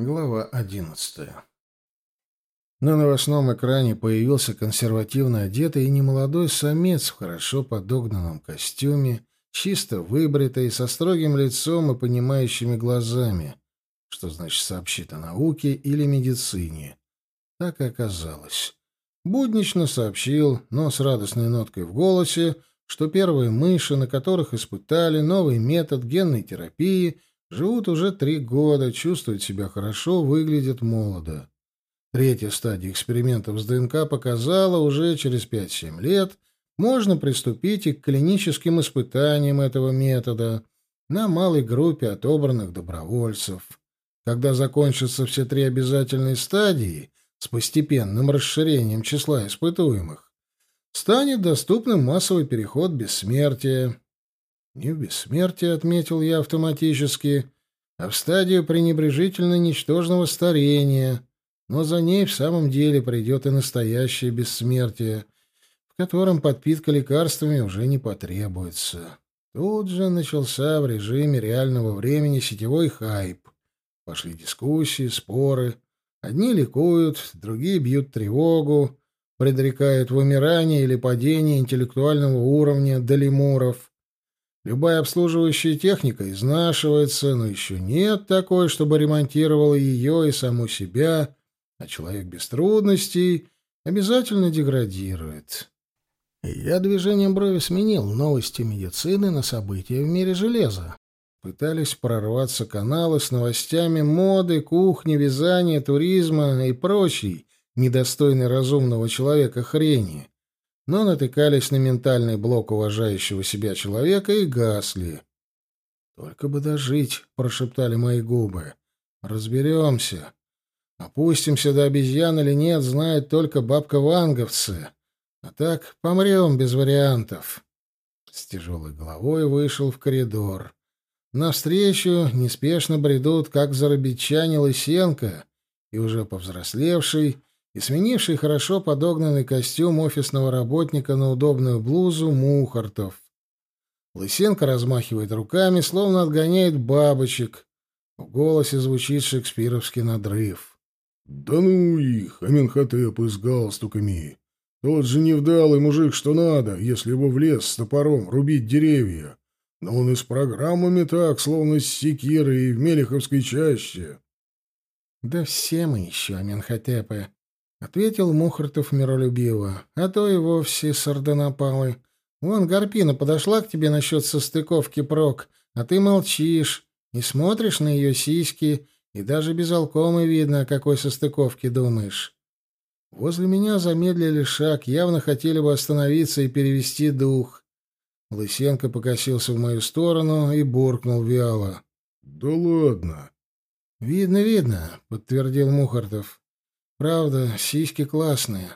Глава одиннадцатая. На новостном экране появился консервативно одетый и немолодой самец в хорошо подогнанном костюме, чисто выбритый, со строгим лицом и понимающими глазами, что значит сообщит о науке или медицине. Так и оказалось. Буднично сообщил, но с радостной ноткой в голосе, что первые мыши, на которых испытали новый метод генной терапии — Живут уже три года, чувствуют себя хорошо, выглядят молодо. Третья стадия экспериментов с ДНК показала, уже через 5-7 лет можно приступить и к клиническим испытаниям этого метода на малой группе отобранных добровольцев. Когда закончатся все три обязательные стадии с постепенным расширением числа испытуемых, станет доступным массовый переход бессмертия. Не в бессмертие, отметил я автоматически, а в стадию пренебрежительно ничтожного старения, но за ней в самом деле придет и настоящее бессмертие, в котором подпитка лекарствами уже не потребуется. Тут же начался в режиме реального времени сетевой хайп. Пошли дискуссии, споры. Одни ликуют, другие бьют тревогу, предрекают вымирание или падение интеллектуального уровня до лемуров. Любая обслуживающая техника изнашивается, но еще нет такой, чтобы ремонтировала ее и саму себя, а человек без трудностей обязательно деградирует. Я движением брови сменил новости медицины на события в мире железа. Пытались прорваться каналы с новостями моды, кухни, вязания, туризма и прочей, недостойной разумного человека хрени но натыкались на ментальный блок уважающего себя человека и гасли. «Только бы дожить», — прошептали мои губы. «Разберемся. Опустимся до обезьян или нет, знает только бабка-ванговцы. А так помрем без вариантов». С тяжелой головой вышел в коридор. Навстречу неспешно бредут, как зарабичане Лысенко, и уже повзрослевший, и сменивший хорошо подогнанный костюм офисного работника на удобную блузу Мухартов. Лысенко размахивает руками, словно отгоняет бабочек. В голосе звучит шекспировский надрыв. «Да ну их, Аменхотепы с галстуками! Тот же невдалый мужик, что надо, если его в лес с топором рубить деревья. Но он и с программами так, словно с секирой и в Мелеховской чаще». «Да все мы еще Аменхотепы», — ответил Мухартов миролюбиво, — а то и вовсе сардонапалы. Вон Гарпина подошла к тебе насчет состыковки прок, а ты молчишь и смотришь на ее сиськи, и даже без алкомы видно, о какой состыковке думаешь. Возле меня замедлили шаг, явно хотели бы остановиться и перевести дух. Лысенко покосился в мою сторону и буркнул вяло. — Да ладно. — Видно, видно, — подтвердил Мухартов. Правда, сиськи классные,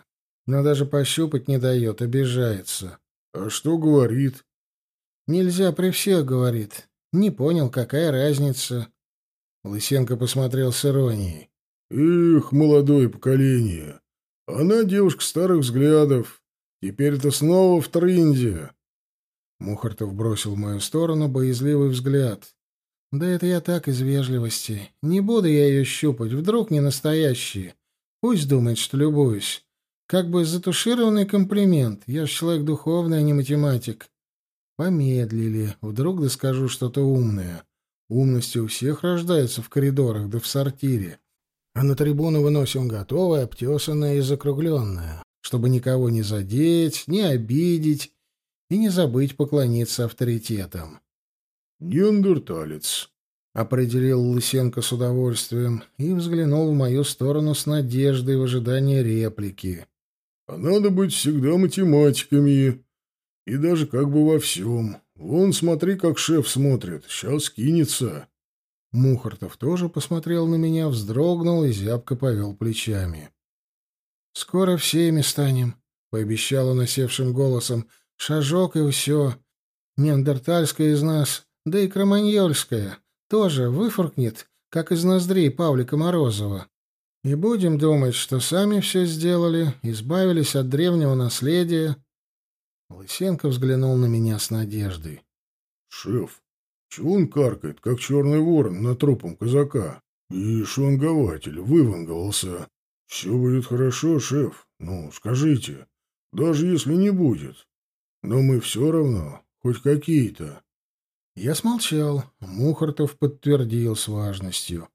но даже пощупать не дает, обижается. — А что говорит? — Нельзя при всех, говорит. Не понял, какая разница. Лысенко посмотрел с иронией. — Эх, молодое поколение. Она девушка старых взглядов. Теперь-то снова в тренде. Мухартов бросил в мою сторону боязливый взгляд. «Да это я так из вежливости. Не буду я ее щупать, вдруг не настоящие. Пусть думает, что любуюсь. Как бы затушированный комплимент. Я ж человек духовный, а не математик. Помедлили. Вдруг да скажу что-то умное. Умности у всех рождается в коридорах да в сортире. А на трибуну выносим готовое, обтесанное и закругленное, чтобы никого не задеть, не обидеть и не забыть поклониться авторитетам. «Неандерталец», — определил Лысенко с удовольствием и взглянул в мою сторону с надеждой в ожидании реплики. «А надо быть всегда математиками. И даже как бы во всем. Вон, смотри, как шеф смотрит. Сейчас кинется». Мухартов тоже посмотрел на меня, вздрогнул и зябко повел плечами. «Скоро всеми станем», — пообещал он осевшим голосом. «Шажок и все. Неандертальская из нас, да и кроманьольская тоже выфыркнет, как из ноздрей Павлика Морозова. И будем думать, что сами все сделали, избавились от древнего наследия. Лысенко взглянул на меня с надеждой. — Шеф, чего он каркает, как черный ворон над трупом казака? И шлангователь выванговался. Все будет хорошо, шеф. Ну, скажите, даже если не будет. Но мы все равно, хоть какие-то. Я смолчал. Мухартов подтвердил с важностью.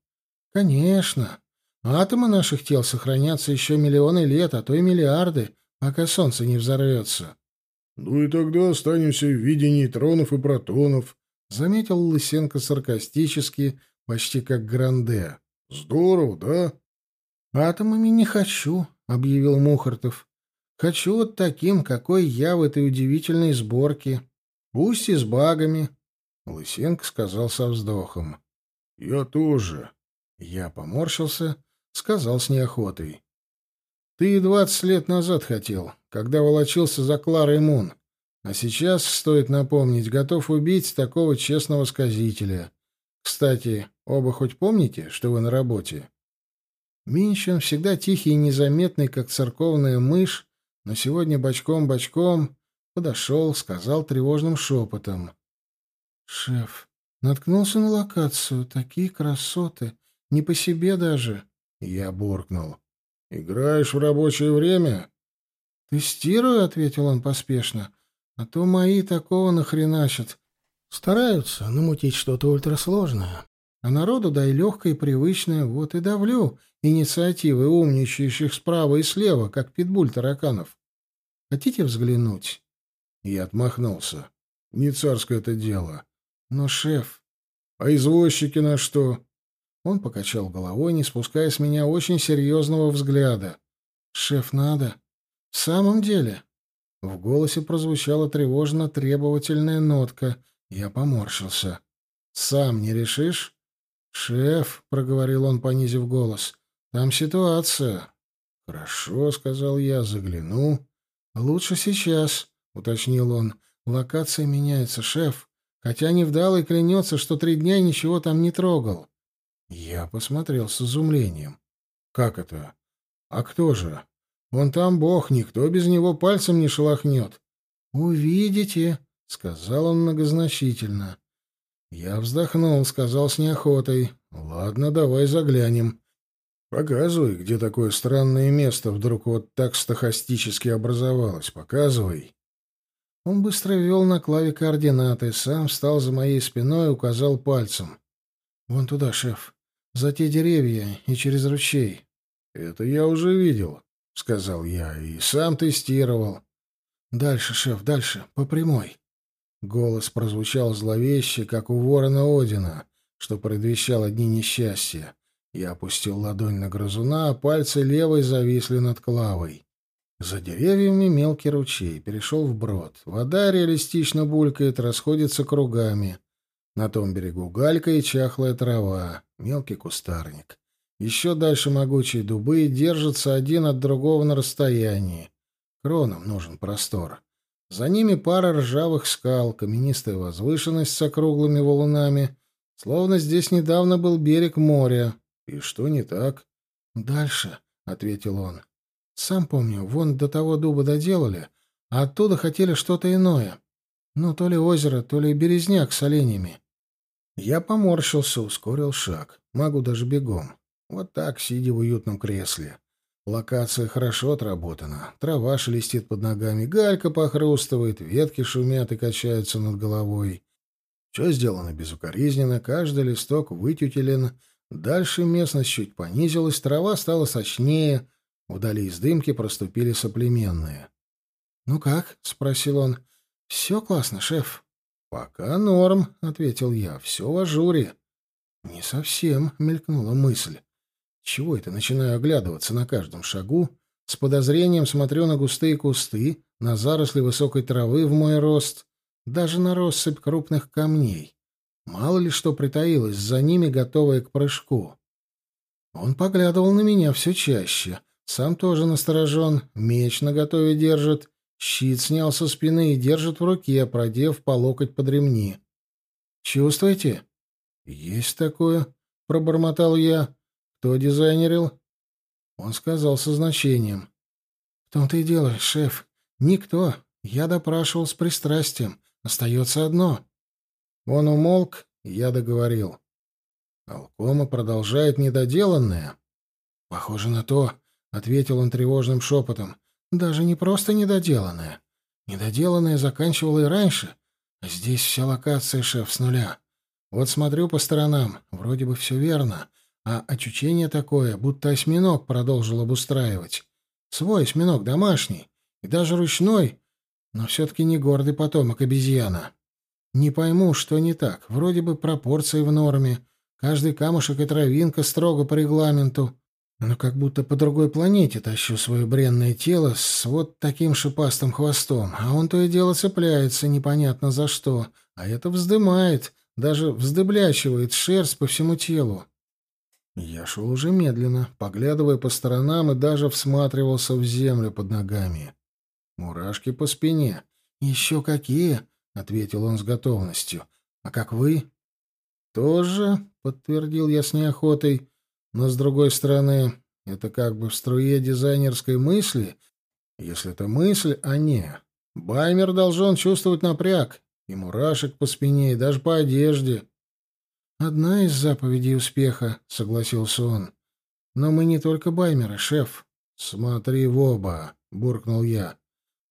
Конечно. Атомы наших тел сохранятся еще миллионы лет, а то и миллиарды, пока Солнце не взорвется. Ну и тогда останемся в виде нейтронов и протонов, — заметил Лысенко саркастически, почти как Гранде. — Здорово, да? — Атомами не хочу, — объявил Мухартов. — Хочу вот таким, какой я в этой удивительной сборке. Пусть и с багами. Лысенко сказал со вздохом. — Я тоже. Я поморщился, сказал с неохотой. — Ты двадцать лет назад хотел, когда волочился за Кларой Мун. А сейчас, стоит напомнить, готов убить такого честного сказителя. Кстати, оба хоть помните, что вы на работе? Минчин всегда тихий и незаметный, как церковная мышь, но сегодня бочком-бочком подошел, сказал тревожным шепотом. «Шеф, наткнулся на локацию. Такие красоты. Не по себе даже». Я буркнул. «Играешь в рабочее время?» «Тестирую», — ответил он поспешно. А то мои такого нахреначат. Стараются намутить что-то ультрасложное. А народу дай легкое и привычное, вот и давлю инициативы умничающих справа и слева, как питбуль тараканов. Хотите взглянуть?» Я отмахнулся. «Не царское это дело. Но, шеф, а извозчики на что?» Он покачал головой, не спуская с меня очень серьезного взгляда. «Шеф, надо. В самом деле?» В голосе прозвучала тревожно требовательная нотка. Я поморщился. «Сам не решишь?» «Шеф», — проговорил он, понизив голос, — «там ситуация». «Хорошо», — сказал я, — «загляну». «Лучше сейчас», — уточнил он. «Локация меняется, шеф, хотя невдалый клянется, что три дня ничего там не трогал». Я посмотрел с изумлением. «Как это? А кто же?» Вон там бог, никто без него пальцем не шелохнет. «Увидите», — сказал он многозначительно. Я вздохнул, сказал с неохотой. «Ладно, давай заглянем. Показывай, где такое странное место вдруг вот так стохастически образовалось. Показывай». Он быстро ввел на клаве координаты, сам встал за моей спиной и указал пальцем. «Вон туда, шеф. За те деревья и через ручей». «Это я уже видел. — сказал я, — и сам тестировал. «Дальше, шеф, дальше, по прямой». Голос прозвучал зловеще, как у ворона Одина, что предвещал одни несчастья. Я опустил ладонь на грызуна, а пальцы левой зависли над клавой. За деревьями мелкий ручей перешел в брод. Вода реалистично булькает, расходится кругами. На том берегу галька и чахлая трава, мелкий кустарник. Еще дальше могучие дубы держатся один от другого на расстоянии. Кронам нужен простор. За ними пара ржавых скал, каменистая возвышенность с округлыми валунами. Словно здесь недавно был берег моря. И что не так? «Дальше», — ответил он. «Сам помню, вон до того дуба доделали, а оттуда хотели что-то иное. Ну, то ли озеро, то ли березняк с оленями». Я поморщился, ускорил шаг. Могу даже бегом. Вот так, сидя в уютном кресле. Локация хорошо отработана. Трава шелестит под ногами, галька похрустывает, ветки шумят и качаются над головой. Все сделано безукоризненно, каждый листок вытютелен. Дальше местность чуть понизилась, трава стала сочнее, вдали из дымки проступили соплеменные. «Ну как?» — спросил он. «Все классно, шеф». «Пока норм», — ответил я. «Все в ажуре». «Не совсем», — мелькнула мысль. Чего это начинаю оглядываться на каждом шагу? С подозрением смотрю на густые кусты, на заросли высокой травы в мой рост, даже на россыпь крупных камней. Мало ли что притаилось за ними, готовое к прыжку. Он поглядывал на меня все чаще. Сам тоже насторожен, меч наготове держит, щит снял со спины и держит в руке, продев по локоть под ремни. «Чувствуете?» «Есть такое», — пробормотал я. Кто дизайнерил? Он сказал со значением. В том-то и дело, шеф. Никто. Я допрашивал с пристрастием. Остается одно. Он умолк, я договорил. Алкома продолжает недоделанное. Похоже на то, — ответил он тревожным шепотом. Даже не просто недоделанное. Недоделанное заканчивало и раньше. А здесь вся локация, шеф, с нуля. Вот смотрю по сторонам, вроде бы все верно. А очучение такое, будто осьминог продолжил обустраивать. Свой осьминог, домашний. И даже ручной, но все-таки не гордый потомок обезьяна. Не пойму, что не так. Вроде бы пропорции в норме. Каждый камушек и травинка строго по регламенту. Но как будто по другой планете тащу свое бренное тело с вот таким шипастым хвостом, а он то и дело цепляется непонятно за что, а это вздымает, даже вздыблячивает шерсть по всему телу. Я шел уже медленно, поглядывая по сторонам и даже всматривался в землю под ногами. Мурашки по спине. «Еще какие?» — ответил он с готовностью. «А как вы?» «Тоже», — подтвердил я с неохотой. «Но, с другой стороны, это как бы в струе дизайнерской мысли. Если это мысль, а не. Баймер должен чувствовать напряг, и мурашек по спине, и даже по одежде». «Одна из заповедей успеха», — согласился он. «Но мы не только баймеры, шеф». «Смотри в оба», — буркнул я.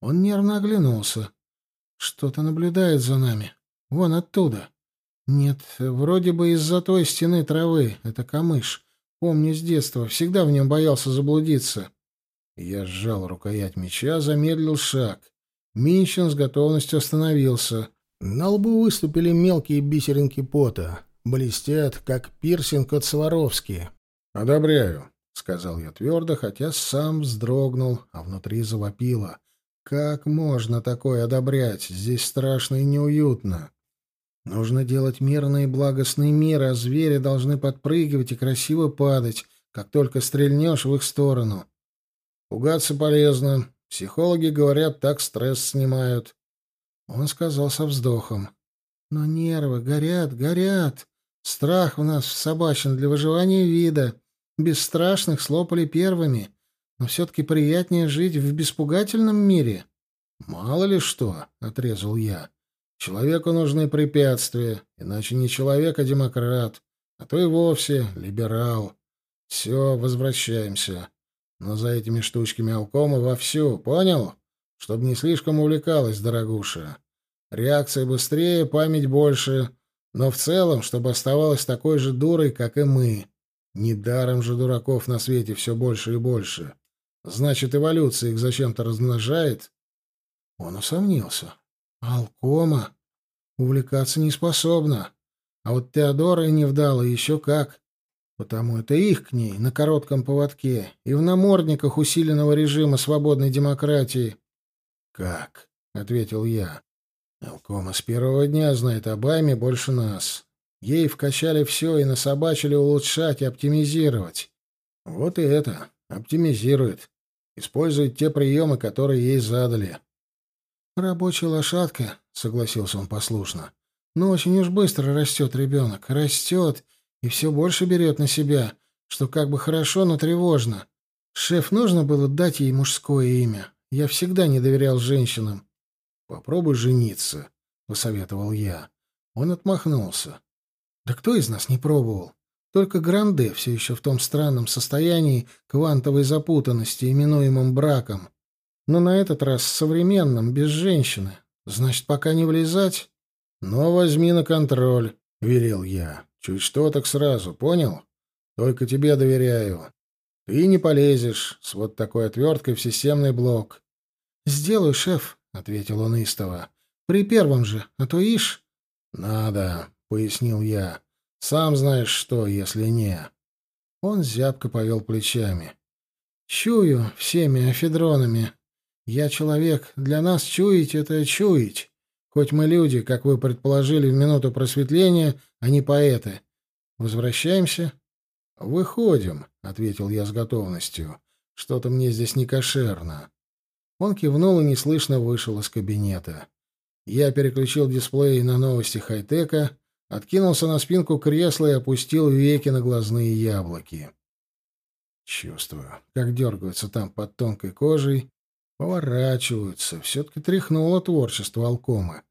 Он нервно оглянулся. Что-то наблюдает за нами. Вон оттуда. Нет, вроде бы из-за той стены травы. Это камыш. Помню с детства. Всегда в нем боялся заблудиться. Я сжал рукоять меча, замедлил шаг. Минчин с готовностью остановился. На лбу выступили мелкие бисеринки пота. Блестят, как пирсинг от Сваровски. «Одобряю», — сказал я твердо, хотя сам вздрогнул, а внутри завопило. Как можно такое одобрять? Здесь страшно и неуютно. Нужно делать мирный и благостный мир, а звери должны подпрыгивать и красиво падать, как только стрельнешь в их сторону. Пугаться полезно. Психологи говорят, так стресс снимают. Он сказал со вздохом. Но нервы горят, горят. Страх у нас собачен для выживания вида. Бесстрашных слопали первыми но все-таки приятнее жить в беспугательном мире. Мало ли что, — отрезал я. Человеку нужны препятствия, иначе не человек, а демократ, а то и вовсе либерал. Все, возвращаемся. Но за этими штучками алкома вовсю, понял? Чтобы не слишком увлекалась, дорогуша. Реакция быстрее, память больше, но в целом, чтобы оставалась такой же дурой, как и мы. Недаром же дураков на свете все больше и больше. Значит, эволюция их зачем-то размножает? Он усомнился. Алкома. Увлекаться не способна. А вот Теодора и не вдала еще как. Потому это их к ней на коротком поводке и в намордниках усиленного режима свободной демократии. «Как?» — ответил я. «Алкома с первого дня знает об Айме больше нас. Ей вкачали все и насобачили улучшать и оптимизировать. Вот и это. Оптимизирует. Использует те приемы, которые ей задали. «Рабочая лошадка», — согласился он послушно. «Но очень уж быстро растет ребенок. Растет и все больше берет на себя, что как бы хорошо, но тревожно. Шеф, нужно было дать ей мужское имя. Я всегда не доверял женщинам». «Попробуй жениться», — посоветовал я. Он отмахнулся. «Да кто из нас не пробовал? Только Гранде все еще в том странном состоянии квантовой запутанности, именуемом браком. Но на этот раз современном, без женщины. Значит, пока не влезать? Но возьми на контроль, — велел я. Чуть что, так сразу, понял? Только тебе доверяю. Ты не полезешь с вот такой отверткой в системный блок. — Сделаю, шеф, — ответил он истово. — При первом же, а то ишь. — Надо, — пояснил я. Сам знаешь что, если не. Он зябко повел плечами. Чую всеми афедронами. Я человек, для нас чуять — это чуять. Хоть мы люди, как вы предположили в минуту просветления, а не поэты. Возвращаемся? Выходим, — ответил я с готовностью. Что-то мне здесь не кошерно. Он кивнул и неслышно вышел из кабинета. Я переключил дисплей на новости хай-тека, откинулся на спинку кресла и опустил веки на глазные яблоки. Чувствую, как дергаются там под тонкой кожей, поворачиваются. Все-таки тряхнуло творчество Алкома,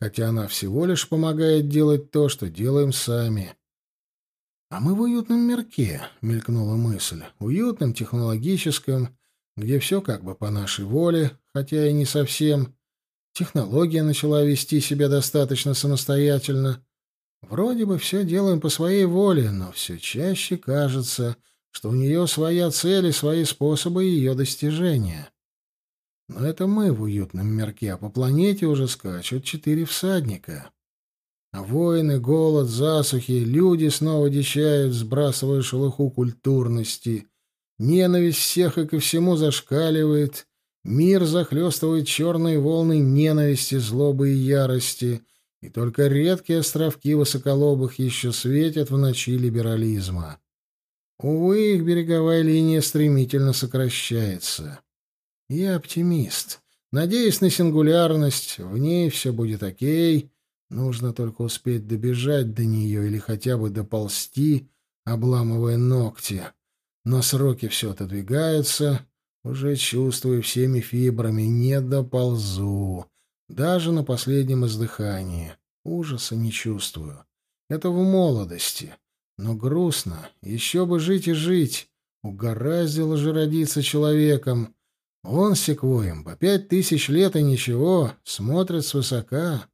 хотя она всего лишь помогает делать то, что делаем сами. «А мы в уютном мирке», — мелькнула мысль. «Уютном, технологическом, где все как бы по нашей воле, хотя и не совсем. Технология начала вести себя достаточно самостоятельно. Вроде бы все делаем по своей воле, но все чаще кажется, что у нее своя цель и свои способы ее достижения. Но это мы в уютном мирке, а по планете уже скачут четыре всадника. Войны, голод, засухи, люди снова дичают, сбрасывая шелуху культурности. Ненависть всех и ко всему зашкаливает. Мир захлестывает черные волны ненависти, злобы и ярости — и только редкие островки высоколобых еще светят в ночи либерализма. Увы, их береговая линия стремительно сокращается. Я оптимист. Надеюсь на сингулярность, в ней все будет окей, нужно только успеть добежать до нее или хотя бы доползти, обламывая ногти. Но сроки все отодвигаются, уже чувствую всеми фибрами, не доползу. Даже на последнем издыхании. Ужаса не чувствую. Это в молодости. Но грустно. Еще бы жить и жить. Угораздило же родиться человеком. Он секвоем по пять тысяч лет и ничего, смотрит свысока.